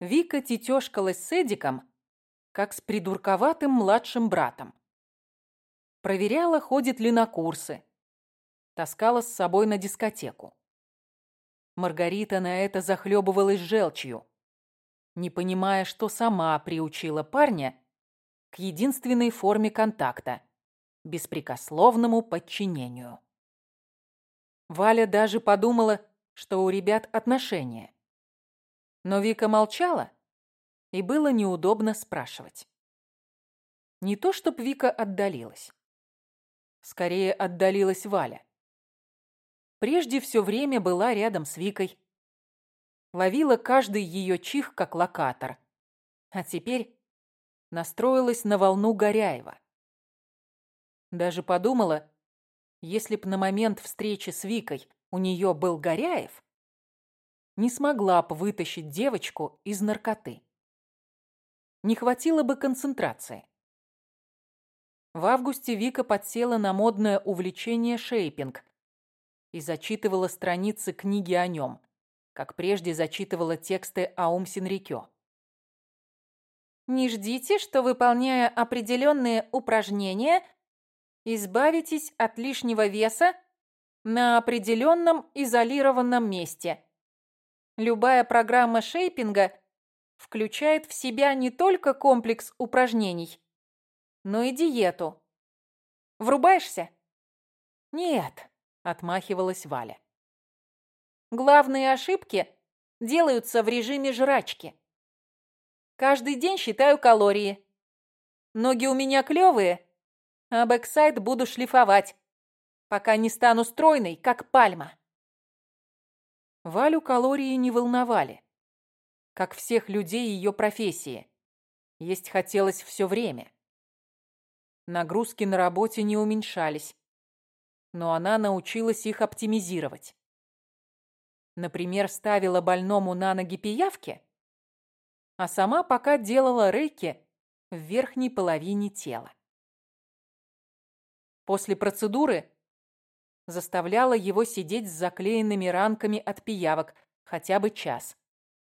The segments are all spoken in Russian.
Вика тетёшкалась с Эдиком, как с придурковатым младшим братом. Проверяла, ходит ли на курсы. Таскала с собой на дискотеку. Маргарита на это захлебывалась желчью, не понимая, что сама приучила парня к единственной форме контакта – беспрекословному подчинению. Валя даже подумала, что у ребят отношения. Но Вика молчала, и было неудобно спрашивать. Не то, чтоб Вика отдалилась. Скорее, отдалилась Валя. Прежде все время была рядом с Викой. Ловила каждый ее чих, как локатор. А теперь настроилась на волну Горяева. Даже подумала, если б на момент встречи с Викой у нее был Горяев, не смогла б вытащить девочку из наркоты. Не хватило бы концентрации. В августе Вика подсела на модное увлечение шейпинг и зачитывала страницы книги о нем, как прежде зачитывала тексты Аум Синрикё. Не ждите, что, выполняя определенные упражнения, избавитесь от лишнего веса на определенном изолированном месте. Любая программа шейпинга включает в себя не только комплекс упражнений, но и диету. Врубаешься? Нет, отмахивалась Валя. Главные ошибки делаются в режиме жрачки. Каждый день считаю калории. Ноги у меня клевые, а backside буду шлифовать, пока не стану стройной, как пальма. Валю калории не волновали, как всех людей ее профессии. Есть хотелось все время. Нагрузки на работе не уменьшались, но она научилась их оптимизировать. Например, ставила больному на ноги пиявки, а сама пока делала рейки в верхней половине тела. После процедуры заставляла его сидеть с заклеенными ранками от пиявок хотя бы час,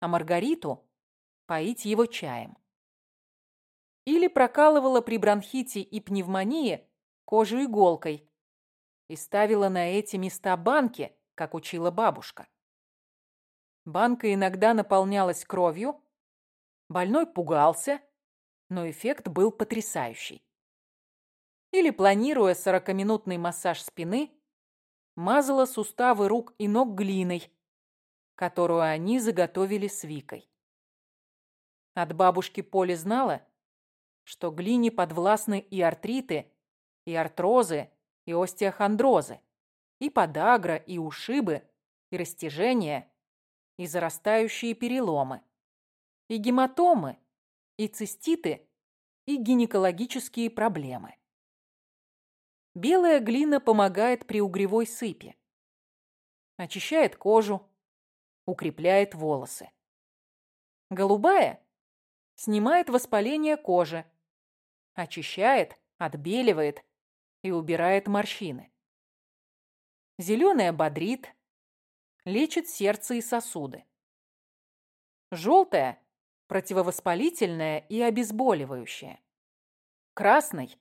а Маргариту поить его чаем. Или прокалывала при бронхите и пневмонии кожу иголкой и ставила на эти места банки, как учила бабушка. Банка иногда наполнялась кровью, больной пугался, но эффект был потрясающий. Или, планируя сорокаминутный массаж спины, мазала суставы рук и ног глиной, которую они заготовили с Викой. От бабушки Поли знала, что глине подвластны и артриты, и артрозы, и остеохондрозы, и подагра, и ушибы, и растяжения, и зарастающие переломы, и гематомы, и циститы, и гинекологические проблемы. Белая глина помогает при угревой сыпи. Очищает кожу, укрепляет волосы. Голубая снимает воспаление кожи, очищает, отбеливает и убирает морщины. Зеленая бодрит, лечит сердце и сосуды. Желтая – противовоспалительная и обезболивающая. Красный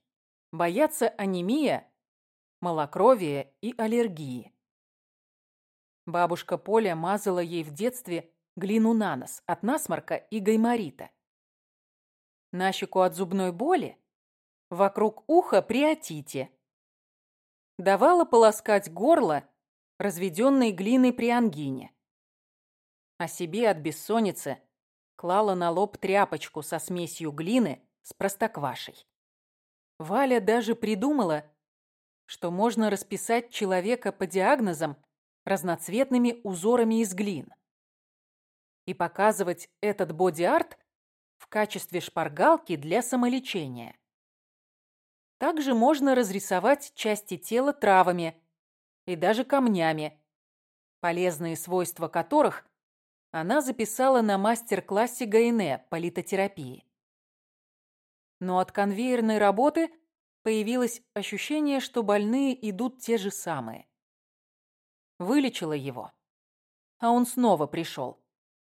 боятся анемия, малокровия и аллергии. Бабушка Поля мазала ей в детстве глину на нос от насморка и гайморита. На щеку от зубной боли, вокруг уха при отите. Давала полоскать горло разведенной глиной при ангине. А себе от бессонницы клала на лоб тряпочку со смесью глины с простоквашей. Валя даже придумала, что можно расписать человека по диагнозам разноцветными узорами из глин и показывать этот боди-арт в качестве шпаргалки для самолечения. Также можно разрисовать части тела травами и даже камнями, полезные свойства которых она записала на мастер-классе Гайне по литотерапии но от конвейерной работы появилось ощущение, что больные идут те же самые. Вылечила его, а он снова пришел,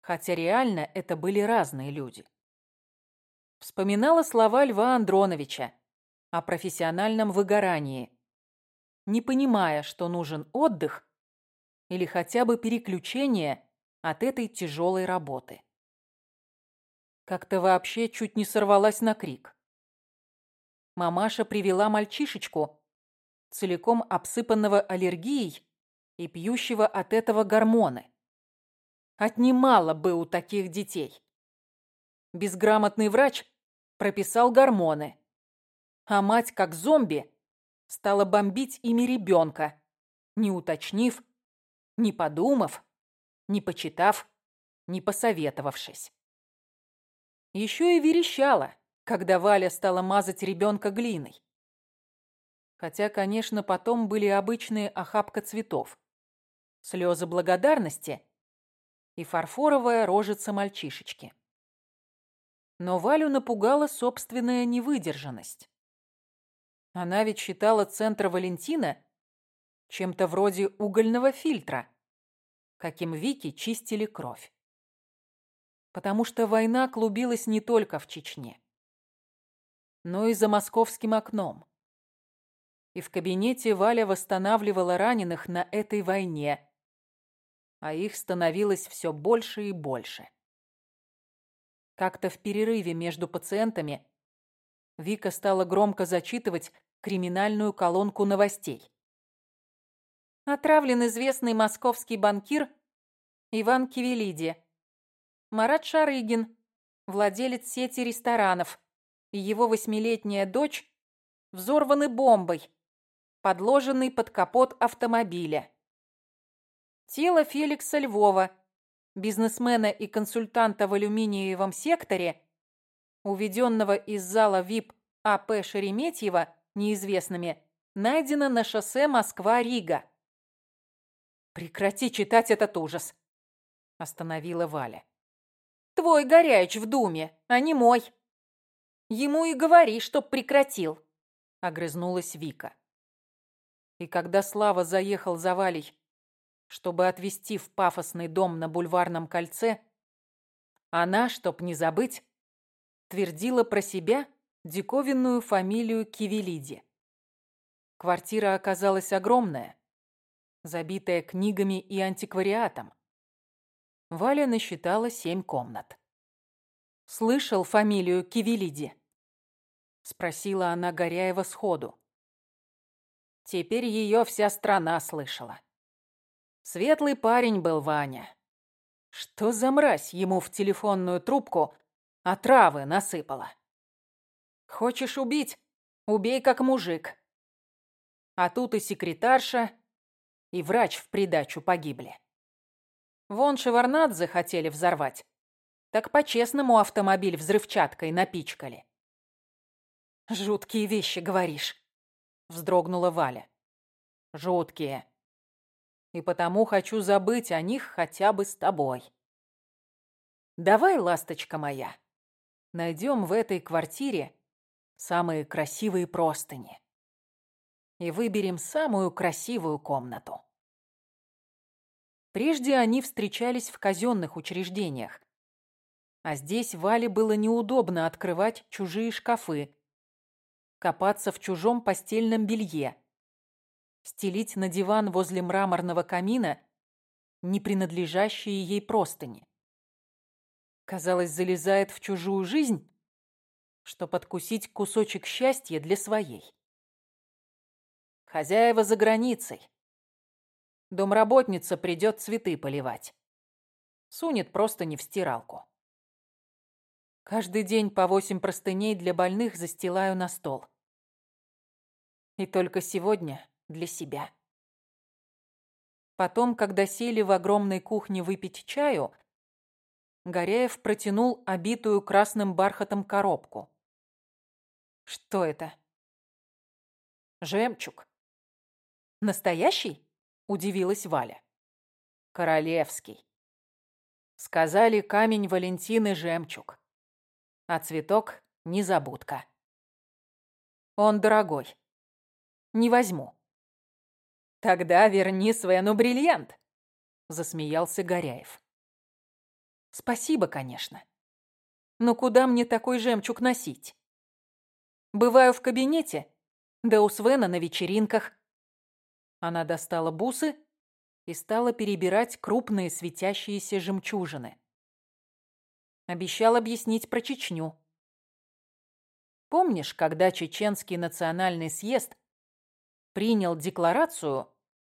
хотя реально это были разные люди. Вспоминала слова Льва Андроновича о профессиональном выгорании, не понимая, что нужен отдых или хотя бы переключение от этой тяжелой работы. Как-то вообще чуть не сорвалась на крик. Мамаша привела мальчишечку, целиком обсыпанного аллергией и пьющего от этого гормоны. Отнимало бы у таких детей. Безграмотный врач прописал гормоны, а мать, как зомби, стала бомбить ими ребенка, не уточнив, не подумав, не почитав, не посоветовавшись. Еще и верещала, когда Валя стала мазать ребенка глиной. Хотя, конечно, потом были обычные охапка цветов, слезы благодарности и фарфоровая рожица мальчишечки. Но Валю напугала собственная невыдержанность. Она ведь считала центр Валентина чем-то вроде угольного фильтра, каким Вики чистили кровь потому что война клубилась не только в Чечне, но и за московским окном. И в кабинете Валя восстанавливала раненых на этой войне, а их становилось все больше и больше. Как-то в перерыве между пациентами Вика стала громко зачитывать криминальную колонку новостей. Отравлен известный московский банкир Иван Кивелиди. Марат Шарыгин, владелец сети ресторанов, и его восьмилетняя дочь взорваны бомбой, подложенной под капот автомобиля. Тело Феликса Львова, бизнесмена и консультанта в алюминиевом секторе, уведенного из зала ВИП АП Шереметьева неизвестными, найдено на шоссе Москва-Рига. «Прекрати читать этот ужас», – остановила Валя. Твой горяч в думе, а не мой. Ему и говори, чтоб прекратил, — огрызнулась Вика. И когда Слава заехал за Валей, чтобы отвезти в пафосный дом на бульварном кольце, она, чтоб не забыть, твердила про себя диковинную фамилию Кивелиди. Квартира оказалась огромная, забитая книгами и антиквариатом. Валя насчитала семь комнат. «Слышал фамилию Кивелиди?» Спросила она Горяева сходу. Теперь ее вся страна слышала. Светлый парень был Ваня. Что за мразь ему в телефонную трубку отравы насыпала? Хочешь убить? Убей как мужик. А тут и секретарша, и врач в придачу погибли. Вон Шеварнадзе хотели взорвать. Так по-честному автомобиль взрывчаткой напичкали. «Жуткие вещи, говоришь», — вздрогнула Валя. «Жуткие. И потому хочу забыть о них хотя бы с тобой. Давай, ласточка моя, найдем в этой квартире самые красивые простыни и выберем самую красивую комнату. Прежде они встречались в казенных учреждениях. А здесь Вале было неудобно открывать чужие шкафы, копаться в чужом постельном белье, стелить на диван возле мраморного камина не принадлежащие ей простыни. Казалось, залезает в чужую жизнь, что подкусить кусочек счастья для своей. Хозяева за границей. Домработница придет цветы поливать. Сунет просто не в стиралку. Каждый день по восемь простыней для больных застилаю на стол. И только сегодня для себя. Потом, когда сели в огромной кухне выпить чаю, Горяев протянул обитую красным бархатом коробку. Что это? Жемчуг. Настоящий? Удивилась Валя. Королевский. Сказали, камень Валентины жемчуг. А цветок — незабудка. Он дорогой. Не возьму. Тогда верни Свену бриллиант, засмеялся Горяев. Спасибо, конечно. Но куда мне такой жемчуг носить? Бываю в кабинете, да у Свена на вечеринках. Она достала бусы и стала перебирать крупные светящиеся жемчужины. Обещал объяснить про Чечню. Помнишь, когда Чеченский национальный съезд принял декларацию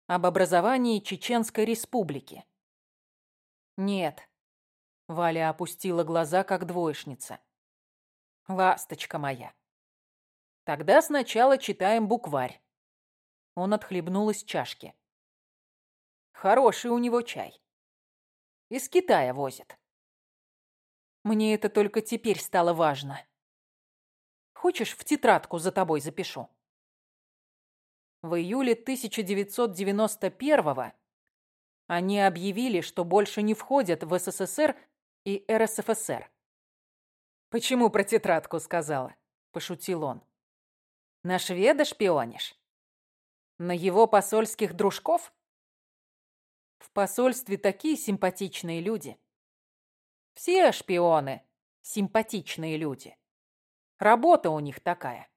об образовании Чеченской республики? Нет. Валя опустила глаза, как двоечница. Ласточка моя. Тогда сначала читаем букварь. Он отхлебнул из чашки. Хороший у него чай. Из Китая возят. Мне это только теперь стало важно. Хочешь, в тетрадку за тобой запишу? В июле 1991-го они объявили, что больше не входят в СССР и РСФСР. «Почему про тетрадку сказала?» – пошутил он. «На шведа шпионишь? На его посольских дружков?» В посольстве такие симпатичные люди. Все шпионы – симпатичные люди. Работа у них такая.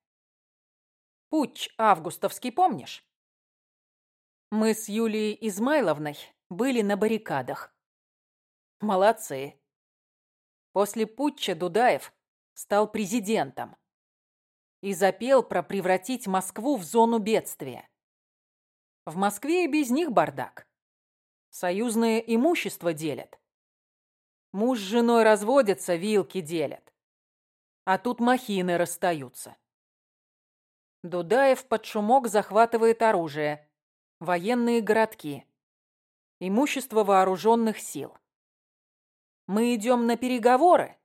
Путь августовский помнишь? Мы с Юлией Измайловной были на баррикадах. Молодцы. После путча Дудаев стал президентом и запел про превратить Москву в зону бедствия. В Москве и без них бардак. Союзное имущество делят. Муж с женой разводятся, вилки делят а тут махины расстаются. Дудаев под шумок захватывает оружие, военные городки, имущество вооруженных сил. Мы идем на переговоры,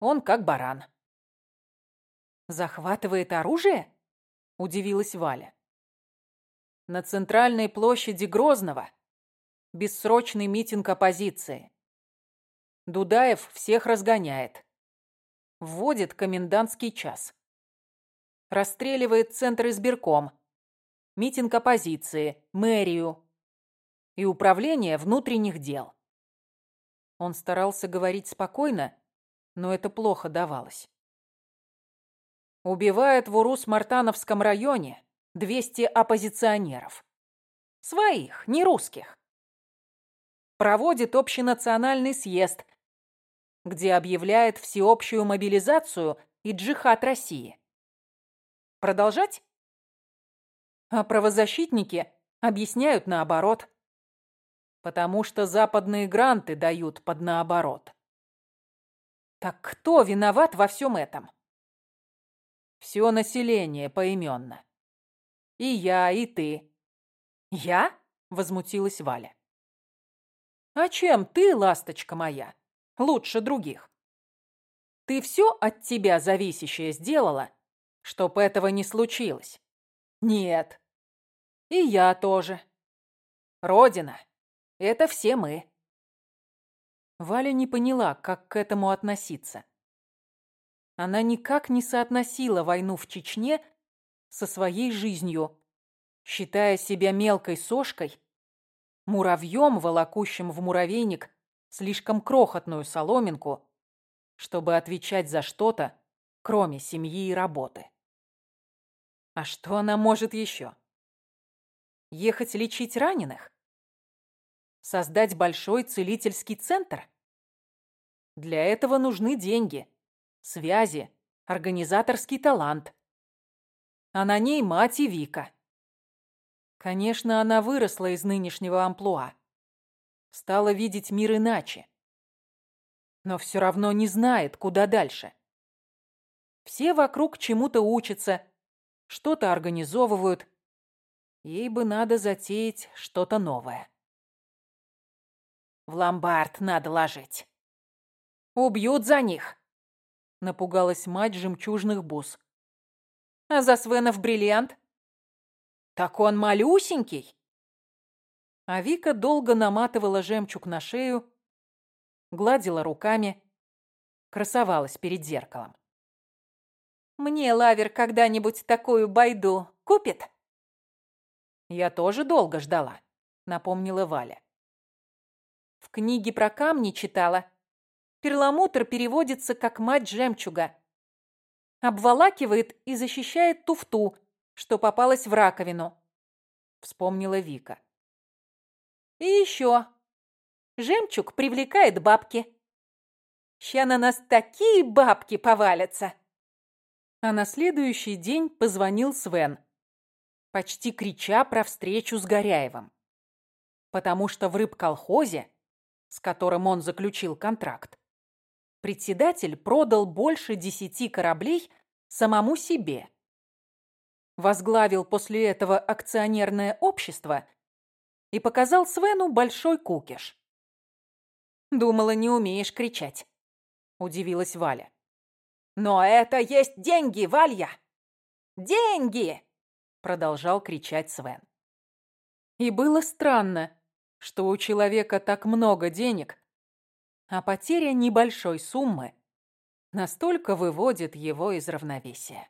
он как баран. «Захватывает оружие?» – удивилась Валя. На центральной площади Грозного бессрочный митинг оппозиции. Дудаев всех разгоняет вводит комендантский час. Расстреливает центр избирком, митинг оппозиции, мэрию и управление внутренних дел. Он старался говорить спокойно, но это плохо давалось. Убивает в Урус-Мартановском районе 200 оппозиционеров. Своих, не русских. Проводит общенациональный съезд где объявляет всеобщую мобилизацию и джихад России. Продолжать? А правозащитники объясняют наоборот. Потому что западные гранты дают под наоборот. Так кто виноват во всем этом? Все население поименно. И я, и ты. Я? Возмутилась Валя. А чем ты, ласточка моя? лучше других. Ты все от тебя зависящее сделала, чтоб этого не случилось? Нет. И я тоже. Родина — это все мы. Валя не поняла, как к этому относиться. Она никак не соотносила войну в Чечне со своей жизнью, считая себя мелкой сошкой, муравьем, волокущим в муравейник слишком крохотную соломинку, чтобы отвечать за что-то, кроме семьи и работы. А что она может еще? Ехать лечить раненых? Создать большой целительский центр? Для этого нужны деньги, связи, организаторский талант. А на ней мать и Вика. Конечно, она выросла из нынешнего амплуа стала видеть мир иначе. Но все равно не знает, куда дальше. Все вокруг чему-то учатся, что-то организовывают. Ей бы надо затеять что-то новое. В ломбард надо ложить. Убьют за них, напугалась мать жемчужных бус. А за Свенов бриллиант? Так он малюсенький. А Вика долго наматывала жемчуг на шею, гладила руками, красовалась перед зеркалом. «Мне Лавер когда-нибудь такую байду купит?» «Я тоже долго ждала», — напомнила Валя. «В книге про камни читала. перламутр переводится как «мать жемчуга». Обволакивает и защищает туфту, что попалась в раковину. Вспомнила Вика. И еще. Жемчуг привлекает бабки. Ща на нас такие бабки повалятся. А на следующий день позвонил Свен, почти крича про встречу с Горяевым. Потому что в рыбколхозе, с которым он заключил контракт, председатель продал больше десяти кораблей самому себе. Возглавил после этого акционерное общество и показал Свену большой кукиш. «Думала, не умеешь кричать», — удивилась Валя. «Но это есть деньги, Валья! Деньги!» — продолжал кричать Свен. И было странно, что у человека так много денег, а потеря небольшой суммы настолько выводит его из равновесия.